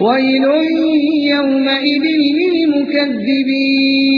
ويل يومئذ للمكذبين.